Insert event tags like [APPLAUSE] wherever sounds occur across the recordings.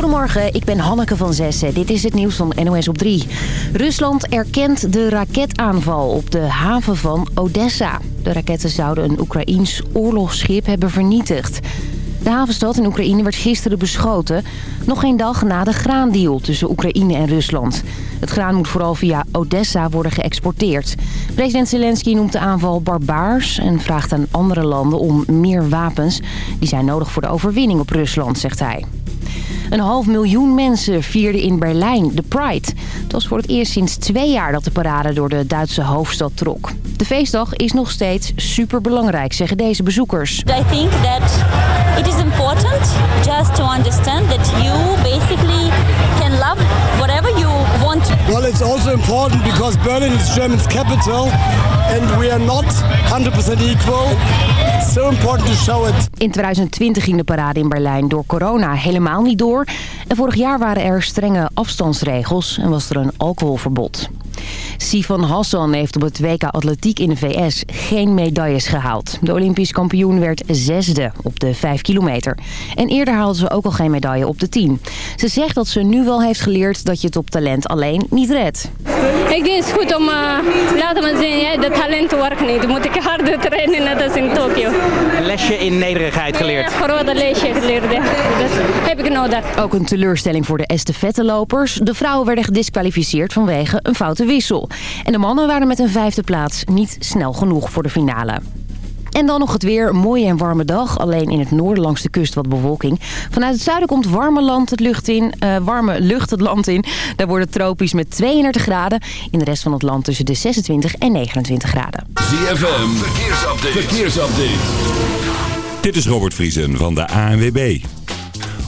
Goedemorgen, ik ben Hanneke van Zessen. Dit is het nieuws van NOS op 3. Rusland erkent de raketaanval op de haven van Odessa. De raketten zouden een Oekraïns oorlogsschip hebben vernietigd. De havenstad in Oekraïne werd gisteren beschoten. Nog geen dag na de graandeal tussen Oekraïne en Rusland. Het graan moet vooral via Odessa worden geëxporteerd. President Zelensky noemt de aanval barbaars... en vraagt aan andere landen om meer wapens. Die zijn nodig voor de overwinning op Rusland, zegt hij. Een half miljoen mensen vierden in Berlijn de Pride. Het was voor het eerst sinds twee jaar dat de parade door de Duitse hoofdstad trok. De feestdag is nog steeds superbelangrijk, zeggen deze bezoekers. I think that it is important just to understand that basically Well, it's also important because Berlin is Germany's capital and we are not 100% equal. It's so important to show it. In 2020 ging de parade in Berlijn door corona helemaal niet door. En vorig jaar waren er strenge afstandsregels en was er een alcoholverbod. Sifan Hassan heeft op het WK Atletiek in de VS geen medailles gehaald. De Olympisch kampioen werd zesde op de 5 kilometer. En eerder haalde ze ook al geen medaille op de 10. Ze zegt dat ze nu wel heeft geleerd dat je het op talent alleen niet redt. Ik denk het is goed om uh, laten we zien, ja, dat talent werkt niet. Moet ik harder trainen net als in Tokio. Een lesje in nederigheid geleerd. Ja, grote lesje geleerd. ja. Dat heb ik nodig. Ook een teleurstelling voor de estafettelopers. De vrouwen werden gedisqualificeerd vanwege een foute wissel. En de mannen waren met een vijfde plaats niet snel genoeg voor de finale. En dan nog het weer. Mooie en warme dag. Alleen in het noorden langs de kust wat bewolking. Vanuit het zuiden komt warme, land het lucht in, eh, warme lucht het land in. Daar wordt het tropisch met 32 graden. In de rest van het land tussen de 26 en 29 graden. ZFM, verkeersupdate. verkeersupdate. Dit is Robert Vriesen van de ANWB.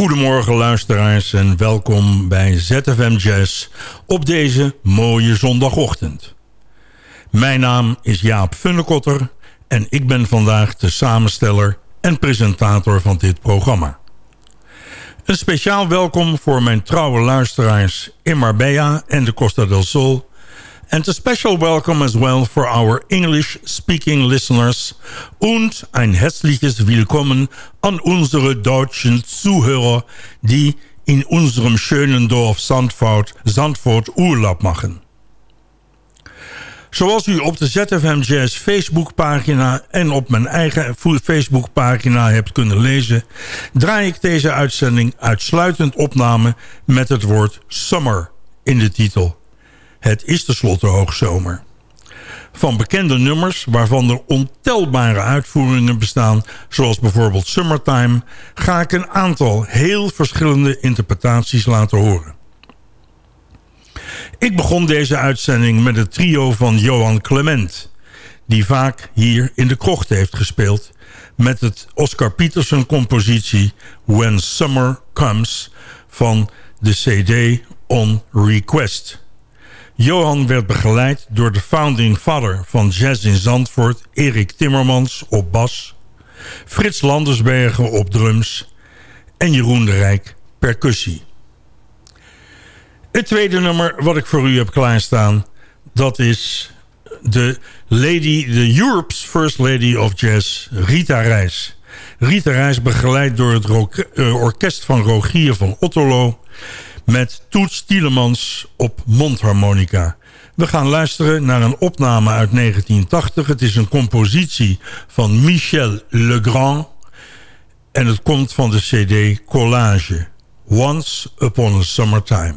Goedemorgen luisteraars en welkom bij ZFM Jazz op deze mooie zondagochtend. Mijn naam is Jaap Funnekotter en ik ben vandaag de samensteller en presentator van dit programma. Een speciaal welkom voor mijn trouwe luisteraars in Marbella en de Costa del Sol and a special welcome as well for our English-speaking listeners und ein herzliches Willkommen an unsere deutschen Zuhörer, die in unserem schönen Dorf Zandvoort, Zandvoort Urlaub machen. Zoals u op de ZFM Jazz Facebookpagina en op mijn eigen Facebookpagina hebt kunnen lezen... draai ik deze uitzending uitsluitend opname met het woord summer in de titel. Het is tenslotte hoogzomer. Van bekende nummers, waarvan er ontelbare uitvoeringen bestaan... zoals bijvoorbeeld Summertime... ga ik een aantal heel verschillende interpretaties laten horen. Ik begon deze uitzending met het trio van Johan Clement... die vaak hier in de krocht heeft gespeeld... met het Oscar Peterson compositie When Summer Comes... van de CD On Request... Johan werd begeleid door de founding father van jazz in Zandvoort... Erik Timmermans op bas... Frits Landersbergen op drums... en Jeroen de Rijk percussie. Het tweede nummer wat ik voor u heb klaarstaan... dat is de lady, de Europe's First Lady of Jazz, Rita Reis. Rita Reis begeleid door het eh, orkest van Rogier van Otterlo met Toets Tielemans op mondharmonica. We gaan luisteren naar een opname uit 1980. Het is een compositie van Michel Legrand. En het komt van de cd Collage. Once Upon a Summertime.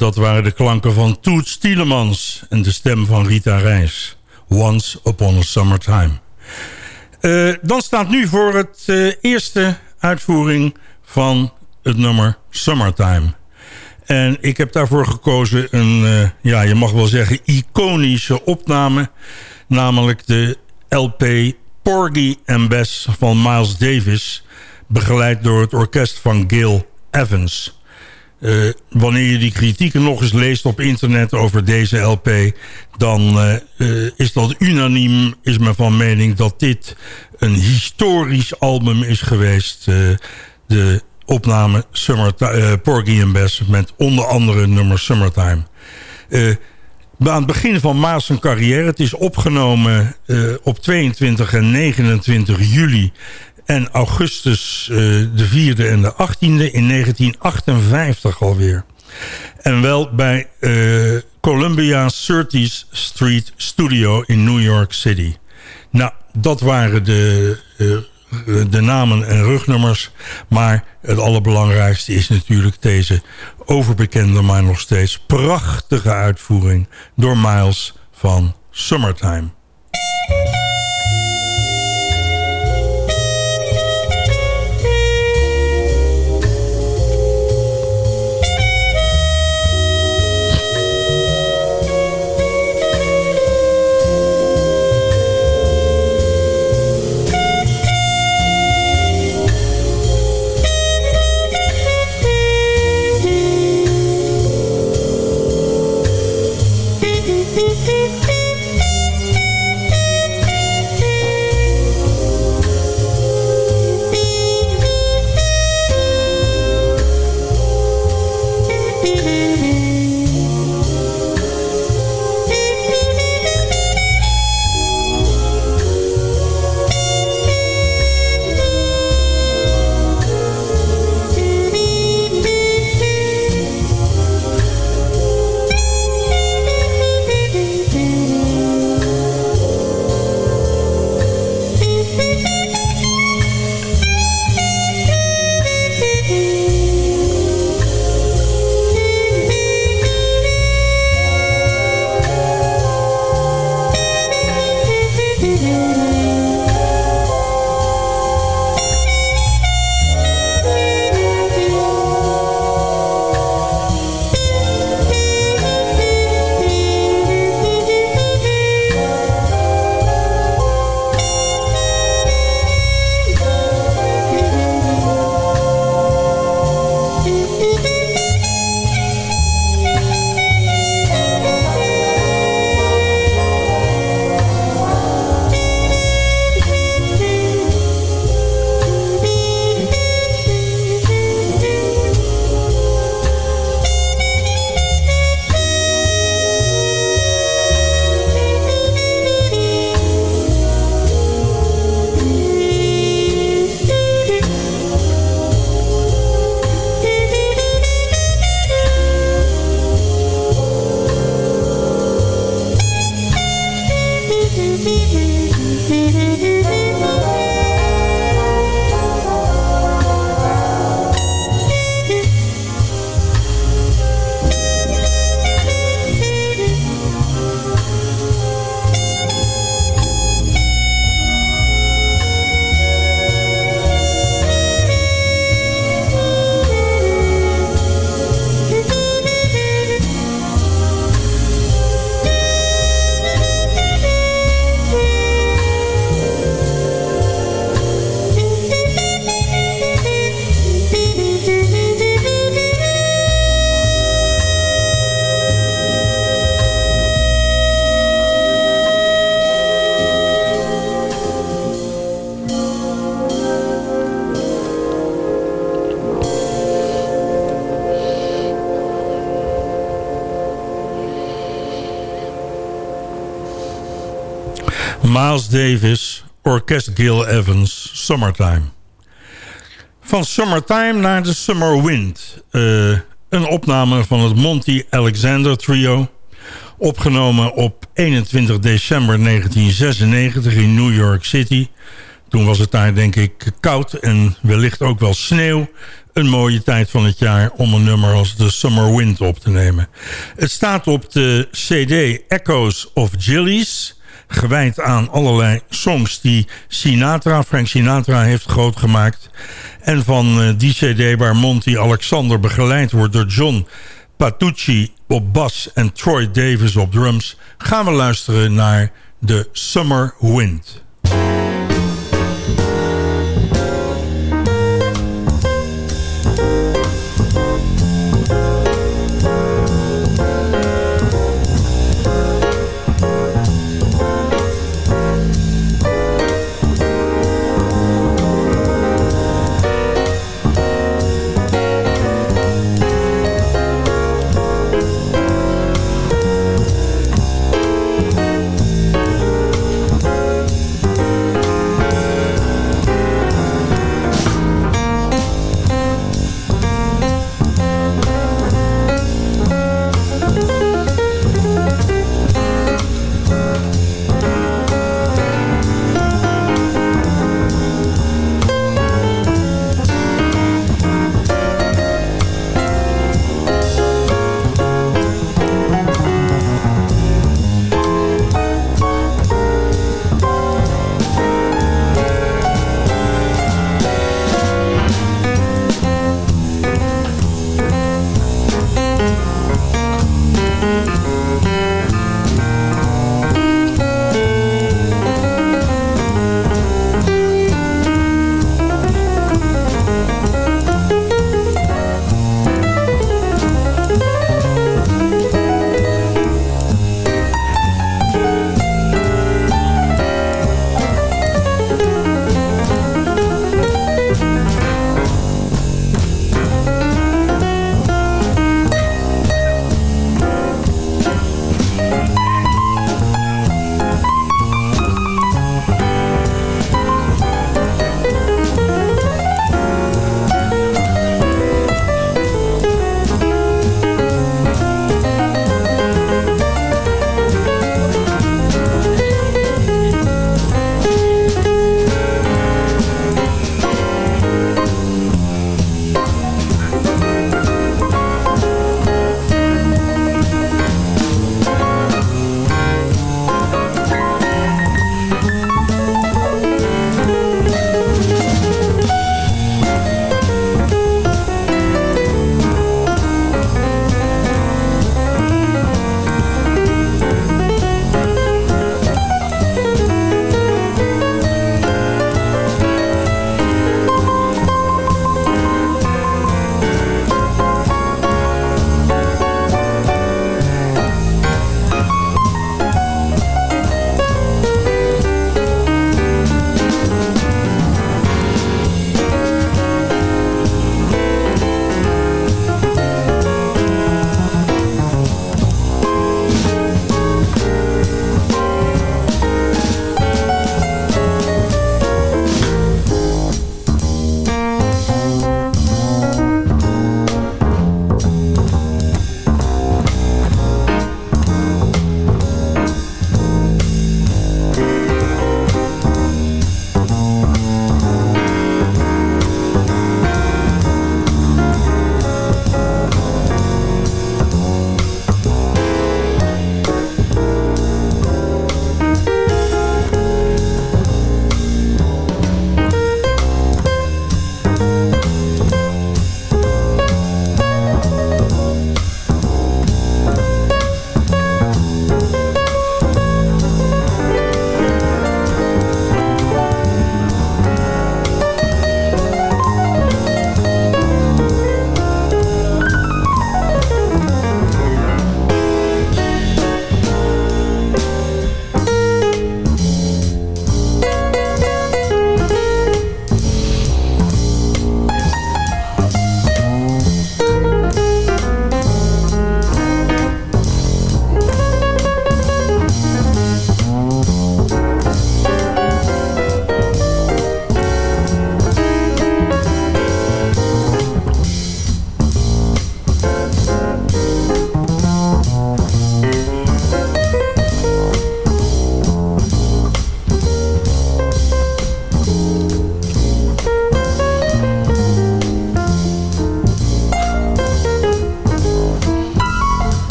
Dat waren de klanken van Toet Stielemans en de stem van Rita Reis. Once Upon a Summertime. Uh, dan staat nu voor het uh, eerste uitvoering van het nummer Summertime. En ik heb daarvoor gekozen een, uh, ja, je mag wel zeggen, iconische opname. Namelijk de LP Porgy and Bess van Miles Davis. Begeleid door het orkest van Gil Evans. Uh, wanneer je die kritieken nog eens leest op internet over deze LP... dan uh, uh, is dat unaniem, is men van mening... dat dit een historisch album is geweest. de opname Summer, Porgy and Bess... met onder andere nummer Summertime. aan het begin van Maas' carrière... het is opgenomen op 22 en 29 juli en augustus uh, de 4e en de 18e in 1958 alweer. En wel bij uh, Columbia 30th Street Studio in New York City. Nou, dat waren de, uh, de namen en rugnummers. Maar het allerbelangrijkste is natuurlijk deze overbekende, maar nog steeds prachtige uitvoering door Miles van Summertime. Miles Davis, Orkest Gil Evans, Summertime. Van Summertime naar de Summer Wind. Uh, een opname van het Monty Alexander Trio. Opgenomen op 21 december 1996 in New York City. Toen was het daar denk ik koud en wellicht ook wel sneeuw. Een mooie tijd van het jaar om een nummer als The Summer Wind op te nemen. Het staat op de cd Echoes of Jillies gewijd aan allerlei songs die Sinatra, Frank Sinatra heeft groot gemaakt. En van uh, die cd waar Monty Alexander begeleid wordt door John Patucci op bas en Troy Davis op drums... gaan we luisteren naar The Summer Wind.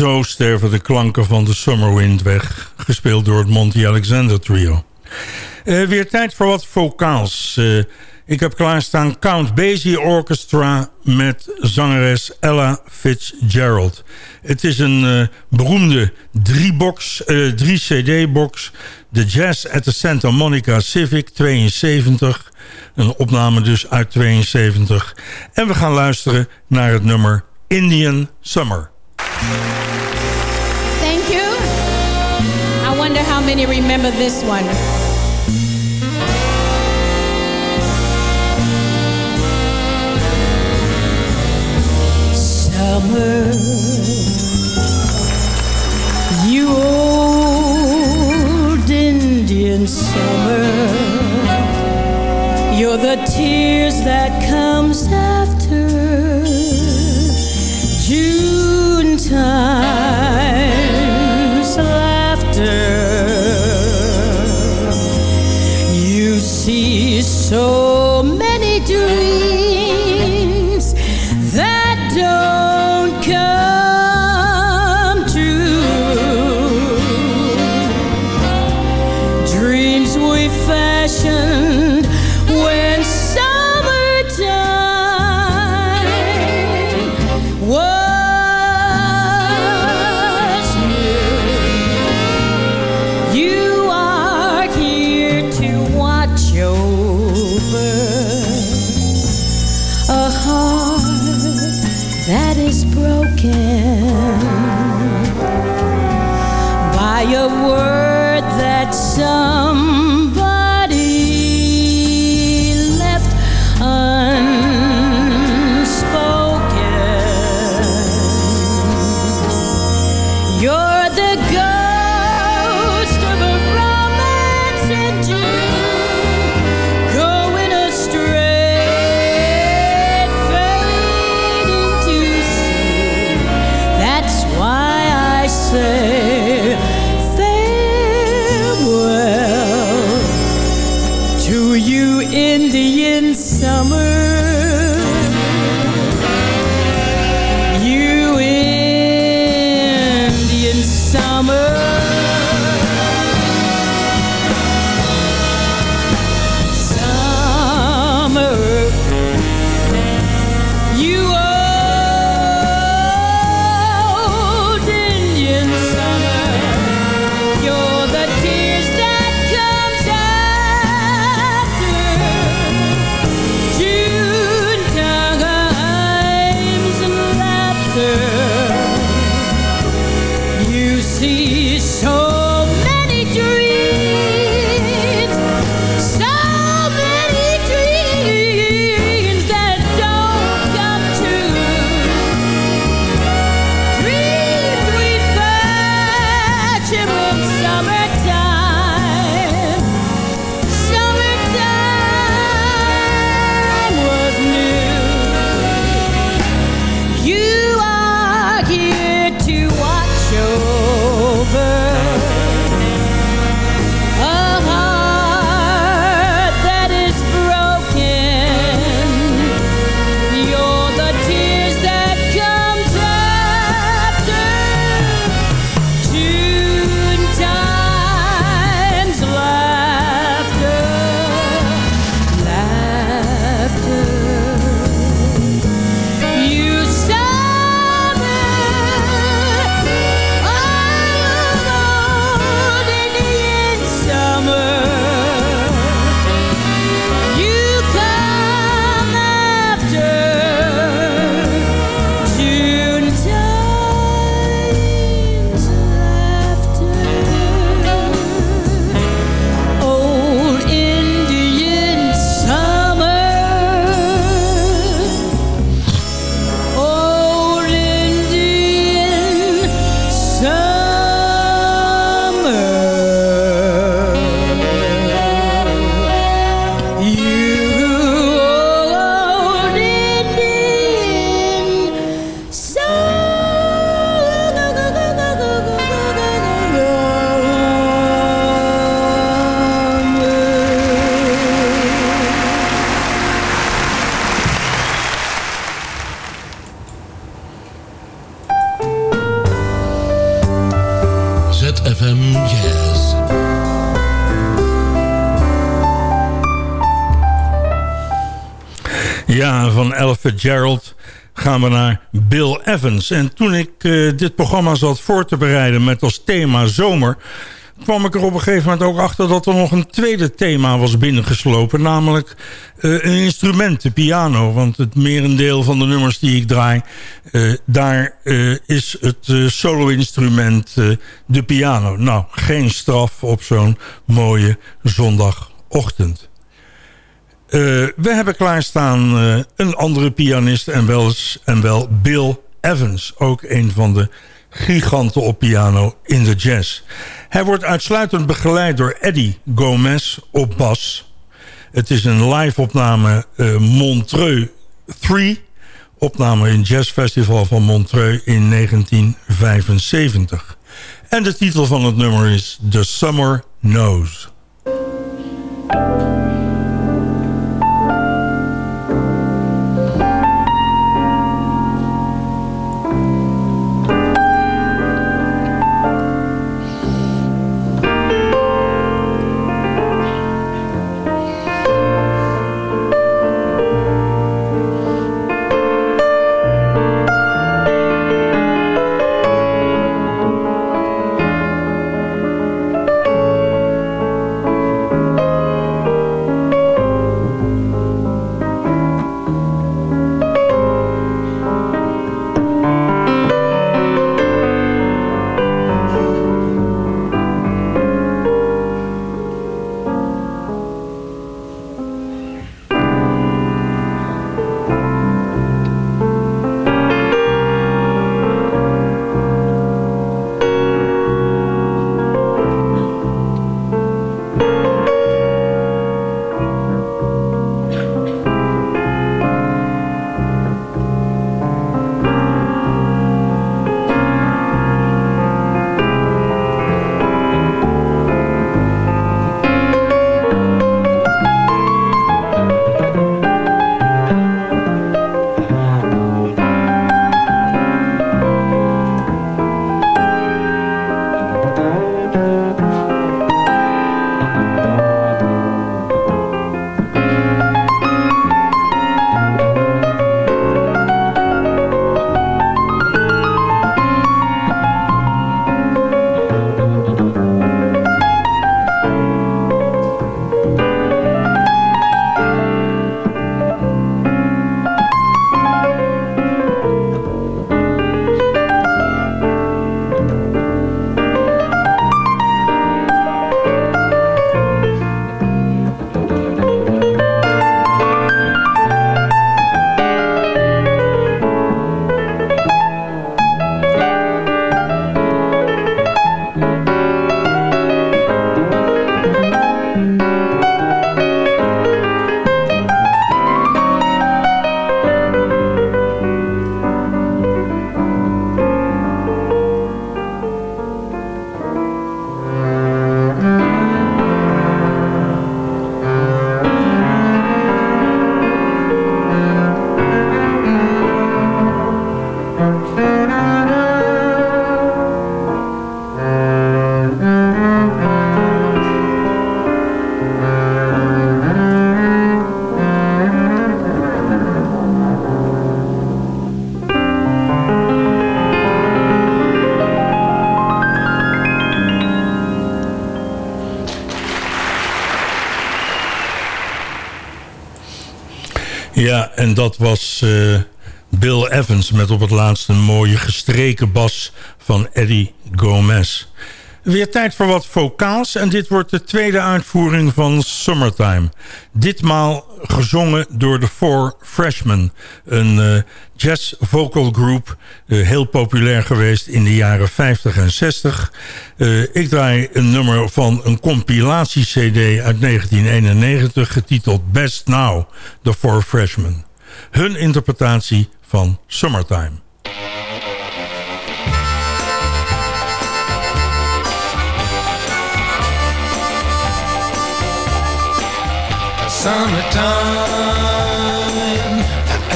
Zo sterven de klanken van de Summerwind weg, gespeeld door het Monty Alexander Trio. Uh, weer tijd voor wat vocaals. Uh, ik heb klaarstaan Count Basie Orchestra met zangeres Ella Fitzgerald. Het is een uh, beroemde drie-box, drie cd-box. De Jazz at the Santa Monica Civic 72. Een opname dus uit 72. En we gaan luisteren naar het nummer Indian Summer. Many remember this one. Summer, you old Indian summer, you're the tears that comes after June time's Gerald gaan we naar Bill Evans. En toen ik uh, dit programma zat voor te bereiden met als thema zomer... kwam ik er op een gegeven moment ook achter dat er nog een tweede thema was binnengeslopen. Namelijk uh, een instrument, de piano. Want het merendeel van de nummers die ik draai... Uh, daar is het solo-instrument de piano. Nou, geen straf op zo'n mooie zondagochtend. Uh, we hebben klaarstaan uh, een andere pianist en wel, en wel Bill Evans. Ook een van de giganten op piano in de jazz. Hij wordt uitsluitend begeleid door Eddie Gomez op bas. Het is een live opname uh, Montreux 3. Opname in Jazz Festival van Montreux in 1975. En de titel van het nummer is The Summer Knows. En dat was uh, Bill Evans met op het laatst een mooie gestreken bas van Eddie Gomez. Weer tijd voor wat vocaals en dit wordt de tweede uitvoering van Summertime. Ditmaal gezongen door de Four Freshmen, een uh, jazz vocal group, uh, heel populair geweest in de jaren 50 en 60. Uh, ik draai een nummer van een compilatie-cd uit 1991 getiteld Best Now, The Four Freshmen. Hun interpretatie van Summertime. summertime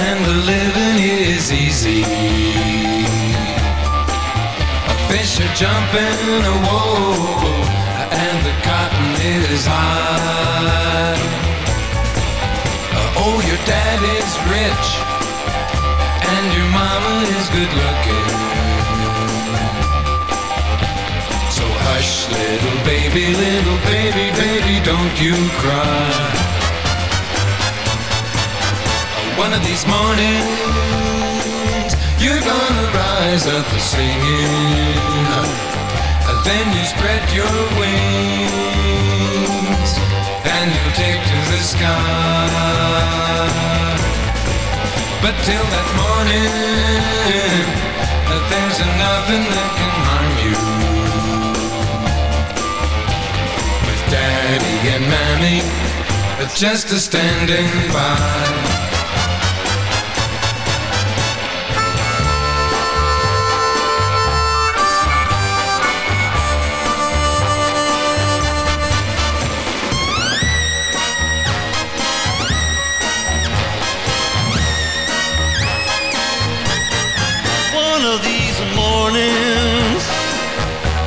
and the living is easy. Fish are jumping, whoa, and the cotton is high. Rich, and your mama is good looking. So hush, little baby, little baby, baby, don't you cry. One of these mornings, you're gonna rise up a singing. Then you spread your wings and you'll take to the sky. But till that morning, there's nothing that can harm you. With daddy and mammy just a standing by.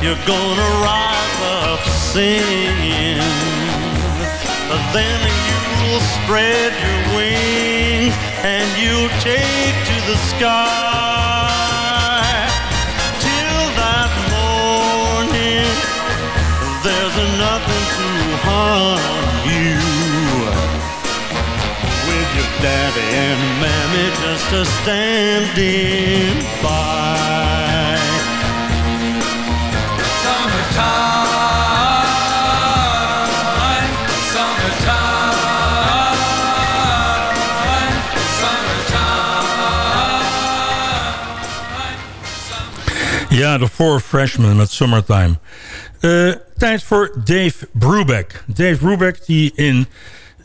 You're gonna rise up singing. Then you'll spread your wings and you'll take to the sky. Till that morning, there's nothing to harm you. With your daddy and mammy just a standing by. Ja, de Four Freshmen met Summertime. Uh, tijd voor Dave Brubeck. Dave Brubeck die in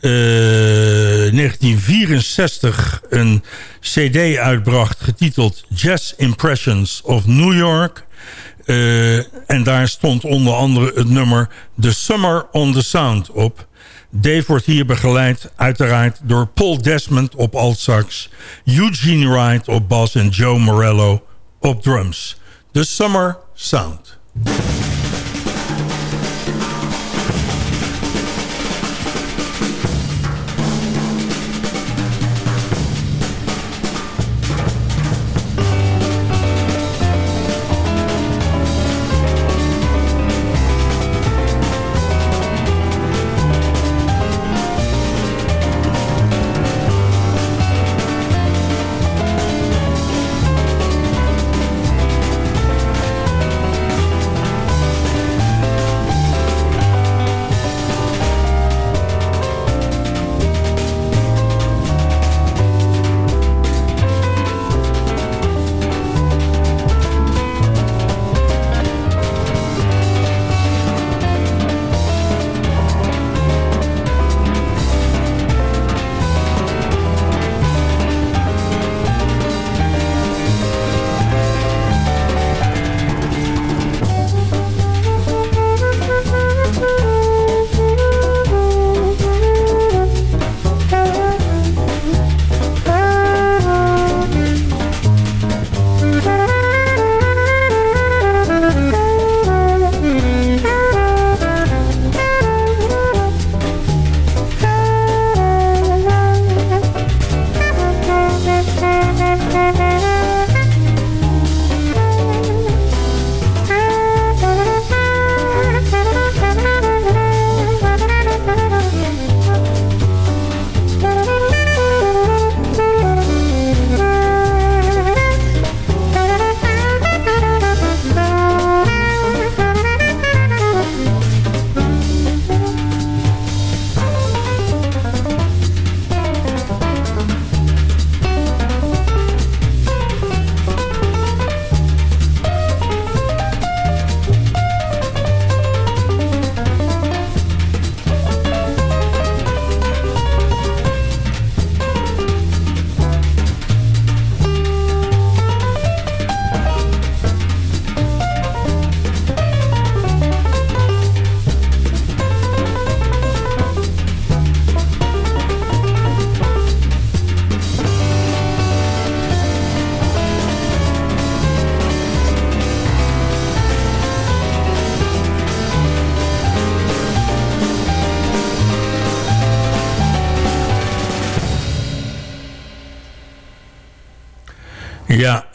uh, 1964 een cd uitbracht... getiteld Jazz Impressions of New York... Uh, en daar stond onder andere het nummer The Summer on the Sound op. Dave wordt hier begeleid uiteraard door Paul Desmond op altsax... Eugene Wright op bas en Joe Morello op drums. The Summer Sound.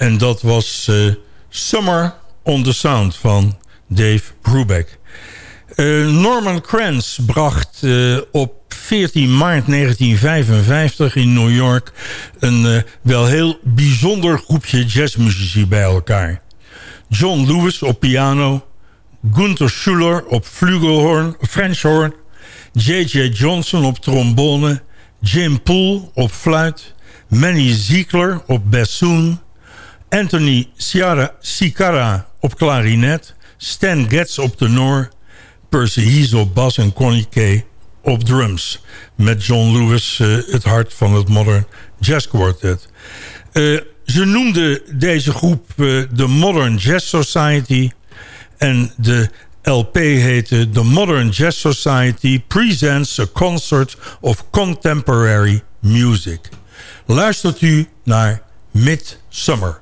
En dat was eh, Summer on the Sound van Dave Brubeck. Uh, Norman Kranz bracht uh, op 14 maart 1955 in New York... een wel heel bijzonder groepje jazzmuzici bij elkaar. John Lewis op piano... Gunther Schuller op flugelhorn, French horn... J.J. Johnson op trombone... Jim Poole op fluit... Manny Ziegler op bassoon... Anthony Sicara op klarinet... Stan Getz op tenor... Percy Hees op en Connie Kay op drums. Met John Lewis uh, het hart van het Modern Jazz Quartet. Uh, ze noemden deze groep uh, de Modern Jazz Society... en de LP heette The Modern Jazz Society Presents a Concert of Contemporary Music. Luistert u naar Midsummer.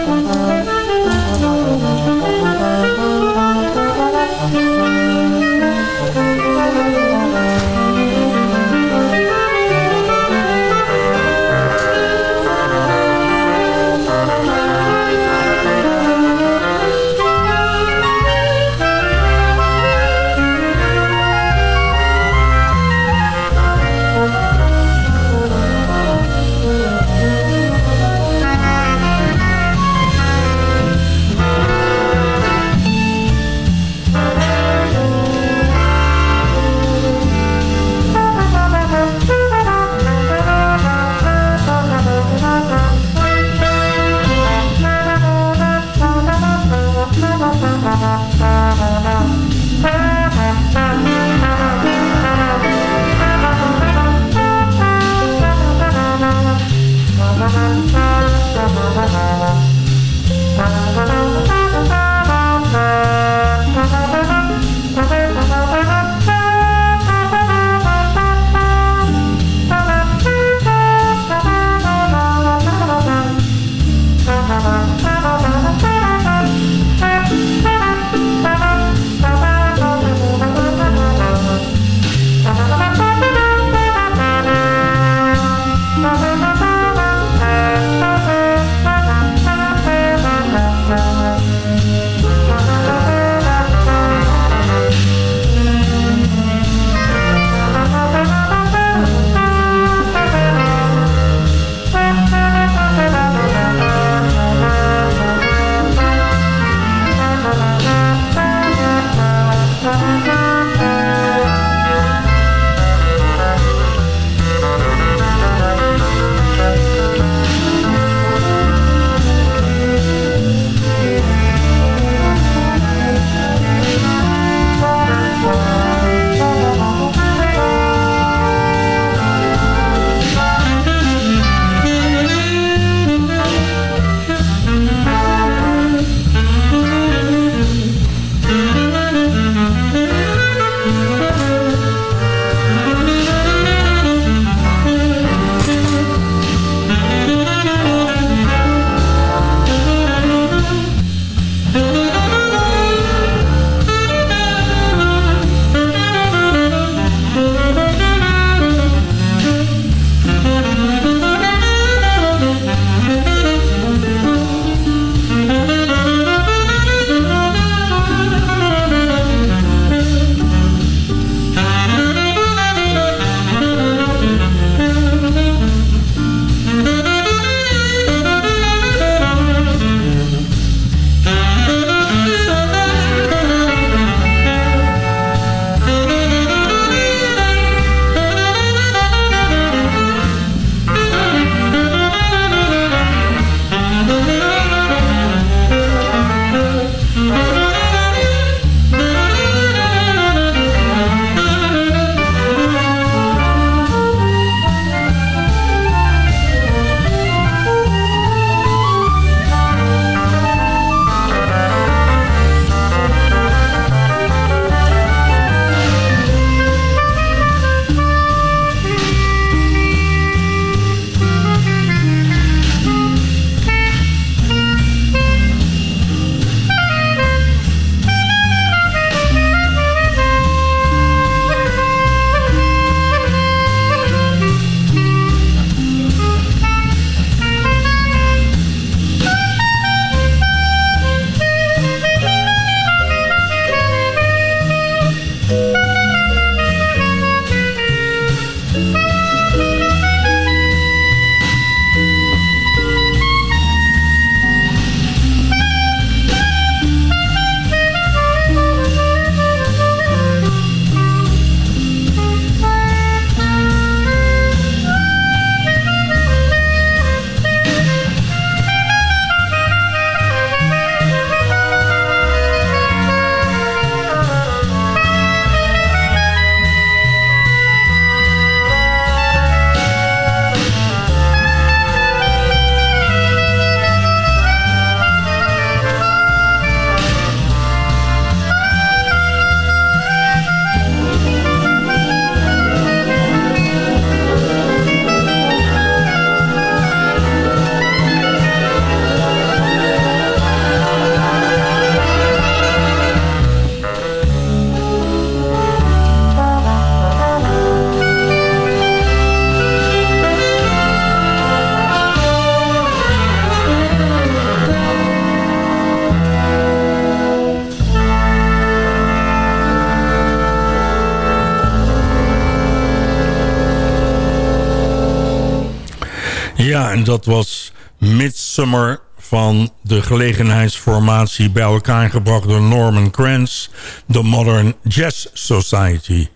Ja, en dat was Midsummer van de gelegenheidsformatie bij elkaar gebracht door Norman Kranz, de Modern Jazz Society.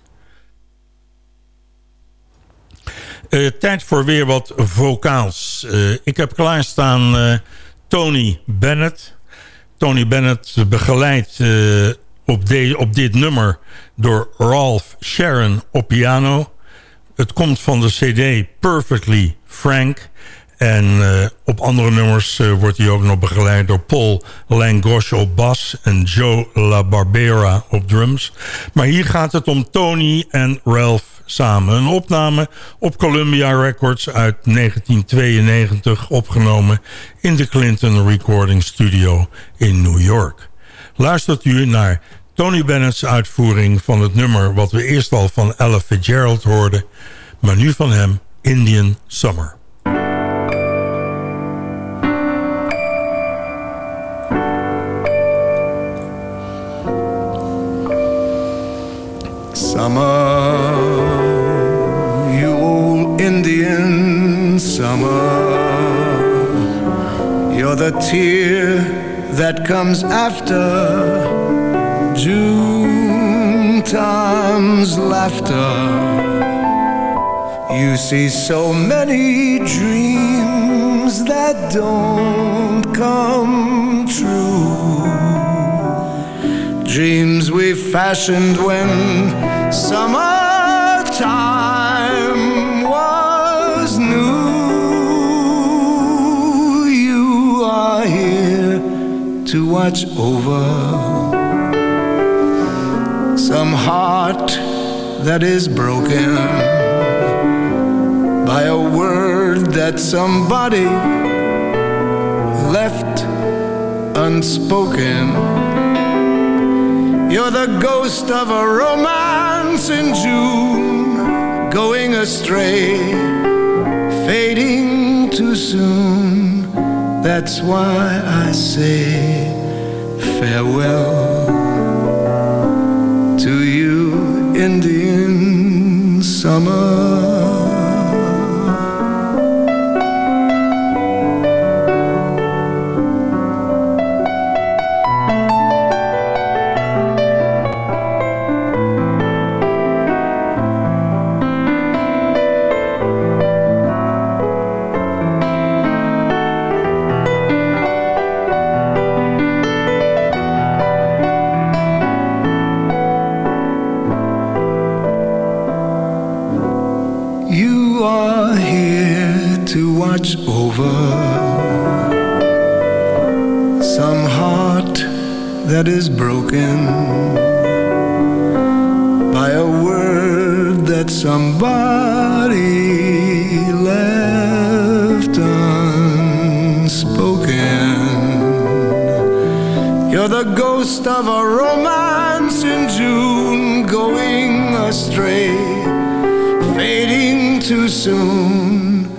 Uh, tijd voor weer wat vocaals. Uh, ik heb klaarstaan uh, Tony Bennett. Tony Bennett begeleid op, op dit nummer door Ralph Sharon op piano. Het komt van de cd Perfectly Frank. En uh, op andere nummers uh, wordt hij ook nog begeleid door Paul Langosche op bas... en Joe La Barbera op drums. Maar hier gaat het om Tony en Ralph samen. Een opname op Columbia Records uit 1992 opgenomen... in de Clinton Recording Studio in New York. Luistert u naar Tony Bennett's uitvoering van het nummer... wat we eerst al van Ella Fitzgerald hoorden... maar nu van hem Indian Summer. Summer, you old Indian summer, you're the tear that comes after June time's laughter. You see so many dreams that don't come true. Dreams we fashioned when summertime was new. You are here to watch over some heart that is broken by a word that somebody left unspoken. You're the ghost of a romance in June, going astray, fading too soon. That's why I say farewell to you, Indian summer. That is broken by a word that somebody left unspoken. You're the ghost of a romance in June going astray, fading too soon.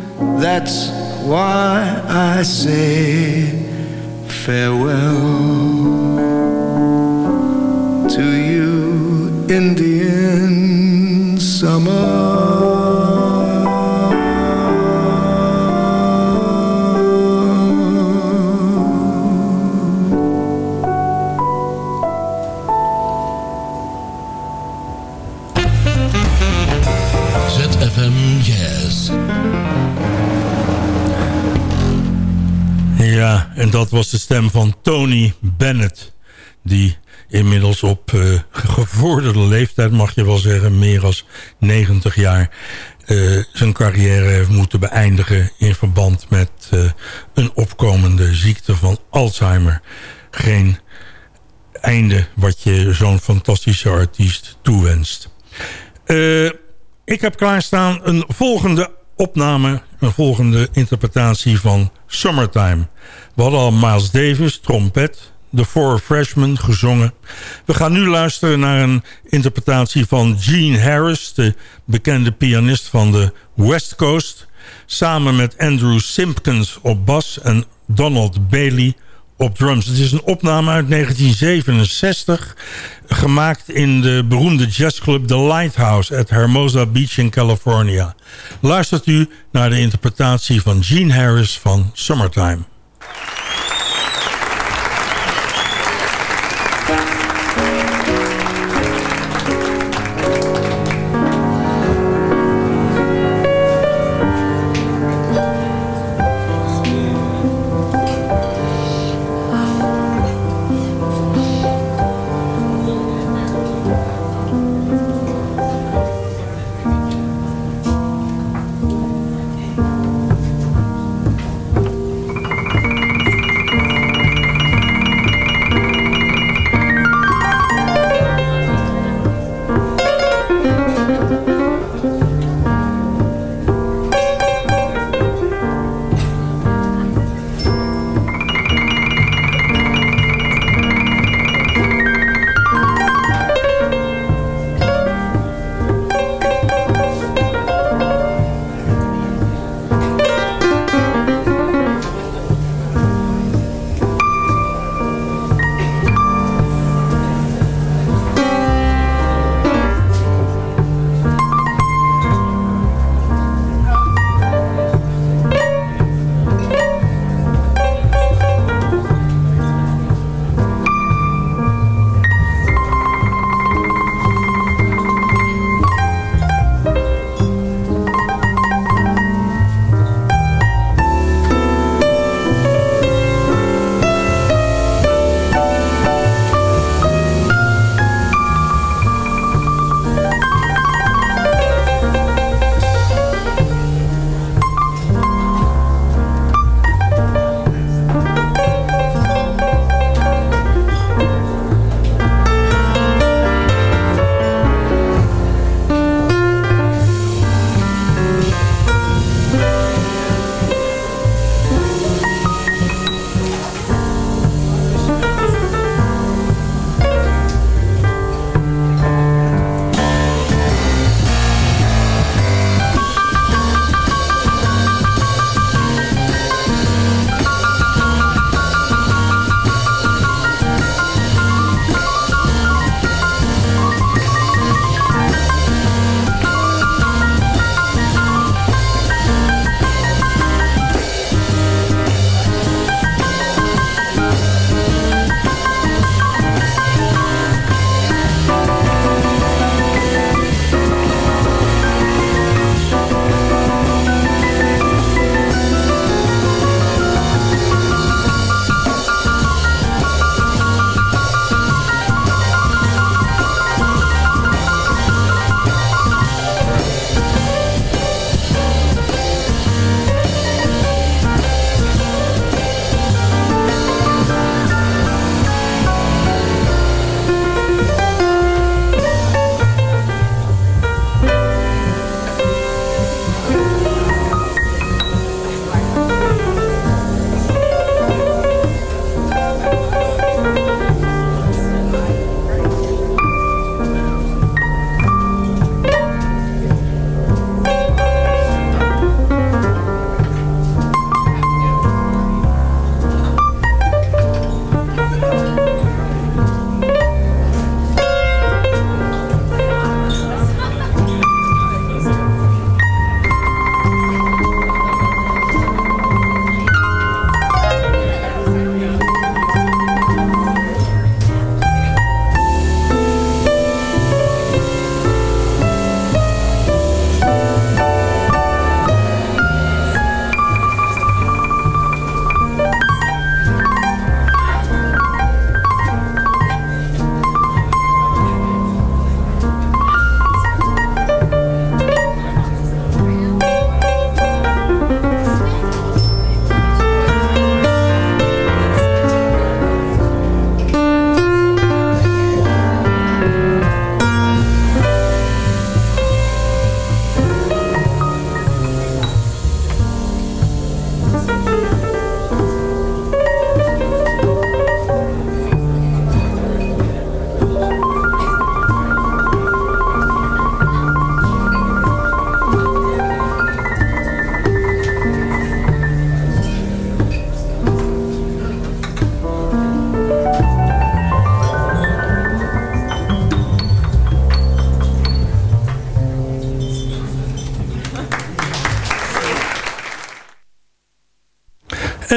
That's why I say farewell to you, Indian summer. ZFM Jazz. Ja, en dat was de stem van Tony Bennett. Die inmiddels op uh, gevorderde leeftijd, mag je wel zeggen, meer dan 90 jaar, uh, zijn carrière heeft moeten beëindigen in verband met uh, een opkomende ziekte van Alzheimer. Geen einde wat je zo'n fantastische artiest toewenst. ik heb klaarstaan een volgende opname, een volgende interpretatie van Summertime. We hadden al Miles Davis, trompet, The Four Freshmen gezongen. We gaan nu luisteren naar een interpretatie van Gene Harris... de bekende pianist van de West Coast... samen met Andrew Simpkins op bas en Donald Bailey op drums. Het is een opname uit 1967, gemaakt in de beroemde jazzclub The Lighthouse at Hermosa Beach in California. Luistert u naar de interpretatie van Gene Harris van Summertime.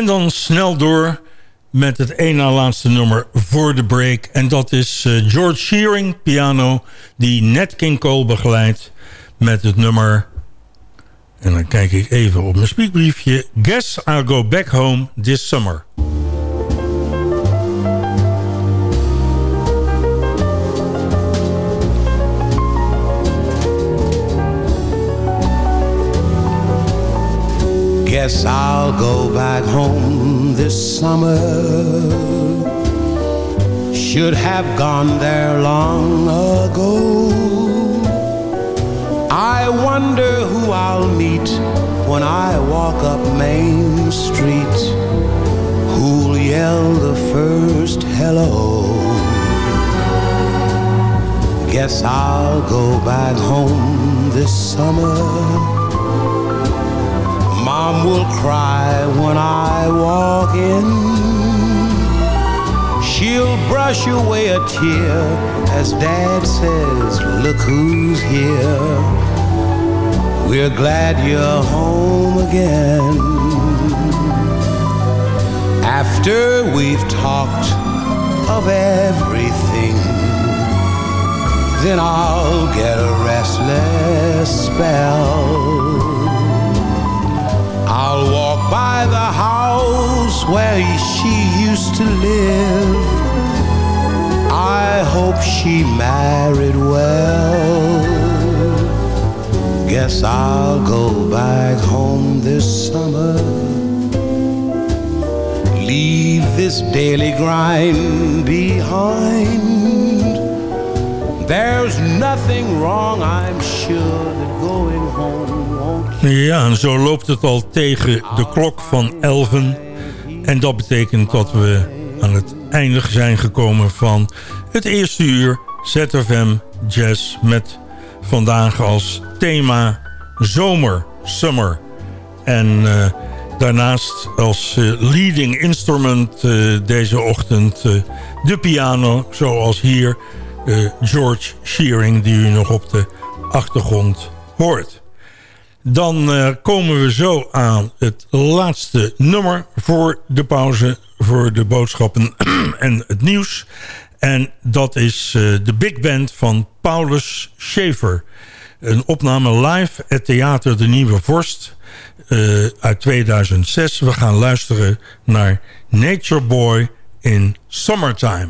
Dan snel door met het één na laatste nummer voor de break. En dat is uh, George Shearing, piano, die Nat King Cole begeleidt met het nummer... En dan kijk ik even op mijn speakbriefje. Guess I'll go back home this summer. Guess I'll go back home this summer. Should have gone there long ago. I wonder who I'll meet when I walk up Main Street. Who'll yell the first hello? Guess I'll go back home this summer Mom will cry when I walk in. She'll brush away a tear as Dad says, Look who's here. We're glad you're home again. After we've talked of everything, then I'll get a restless spell I'll walk by the house where she used to live. I hope she married well. Guess I'll go back home this summer. Leave this daily grind behind. There's nothing wrong, I'm sure, that going Ja, en zo loopt het al tegen de klok van 11. En dat betekent dat we aan het einde zijn gekomen van het eerste uur ZFM Jazz met vandaag als thema zomer, summer. En uh, daarnaast als uh, leading instrument uh, deze ochtend de piano, zoals hier George Shearing die u nog op de achtergrond hoort. Dan uh, komen we zo aan het laatste nummer voor de pauze... voor de boodschappen [CLEARS THROAT] en het nieuws. En dat is uh, de big band van Paulus Schaefer. Een opname live het Theater De Nieuwe Vorst uh, uit 2006. We gaan luisteren naar Nature Boy in Summertime.